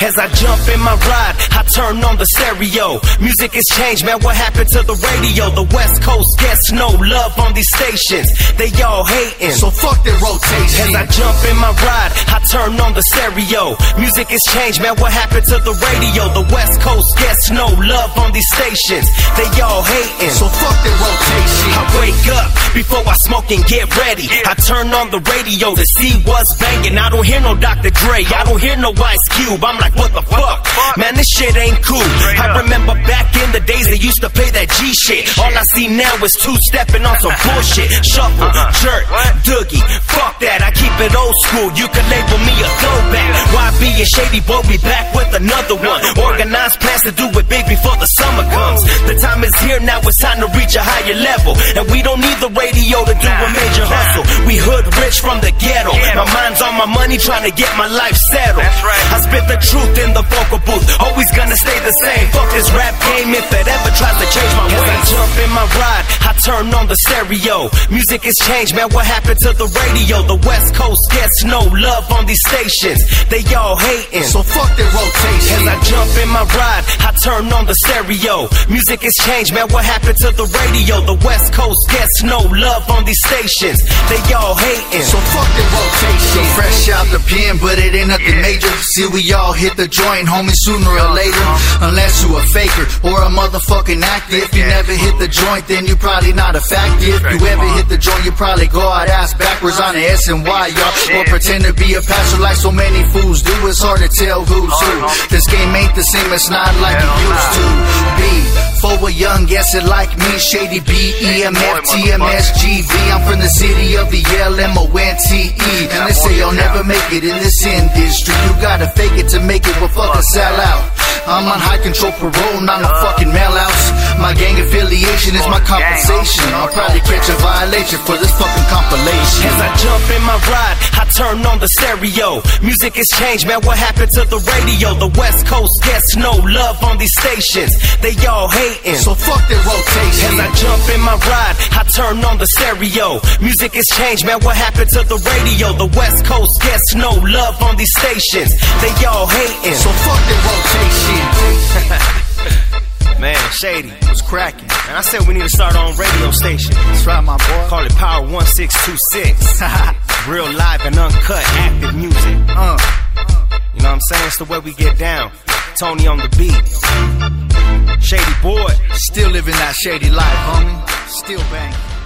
As I jump in my ride, I turn on the stereo. Music has changed, man. What happened to the radio? The West Coast gets no love on these stations. They all hating. So fuck their rotation. As I jump in my ride, I turn on the stereo. Music has changed, man. What happened to the radio? The West Coast gets no love on these stations. They all hating. So fuck the rotation. I wake up before I smoke and get ready. I turn on the radio to see what's banging. I don't hear no Dr. Dre. I don't hear no Ice Cube. I'm like, what the fuck? Man, this shit ain't cool. I remember back in the days they used to play that G shit. All I see now is two stepping on some bullshit. Shuffle, uh-huh. jerk, doogie. That. I keep it old school. You can label me a throwback. Why be a Shady Boy be back with another one. Organized plans to do it big before the summer comes. The time is here now. It's time to reach a higher level. And we don't need the radio to do a major hustle. We hood rich from the ghetto. My mind's on my money, trying to get my life settled. That's right. I spit the truth in the vocal booth. Always gonna stay the same. Fuck this rap game if it ever tries to change my ways. I jump in my ride, turn on the stereo. Music has changed, man. What happened to the radio? The West Coast gets no love on these stations. They all hating. So fuck their rotation. As I jump in my ride, I turn on the stereo. Music has changed, man. What happened to the radio? The West Coast gets no love on these stations. They all hating. So fuck their rotation. So Fresh out the pen, but it ain't nothing major. See, we all hit the joint, homie, sooner or later. Uh-huh. Unless you a faker or a motherfucking actor. If you never hit the joint, then you probably not a fact. If you ever hit the joint, you probably go out ass backwards on the S and Y, y'all. Or pretend to be a pastor like so many fools do. It's hard to tell who's who. This game ain't the same, it's not like it used to be. For a young guesser like me, Shady B, E, M, F, T, M, S, G, V. I'm from the city of the L, M, O, N, T, E. And they say you'll never make it in this industry. You gotta fake it to make it, well, fuck a sellout. I'm on high control parole, not no fucking mail outs. My gang affiliation is my compensation. I'll probably catch a violation for this fucking compilation. As I jump in my ride, I turn on the stereo. Music has changed, man. What happened to the radio? The West Coast gets no love on these stations. They all hating. So fuck their rotation. As I jump in my ride, I turn on the stereo. Music has changed, man. What happened to the radio? The West Coast gets no love on these stations. They all hating. So fuck their rotation. Shady. was cracking? And I said we need to start own radio station. That's right, my boy. Call it Power 1626. Real live and uncut, active music. Uh, You know what I'm saying? It's the way we get down. Tony on the beat. Shady boy. still living that shady life, homie. Still bang.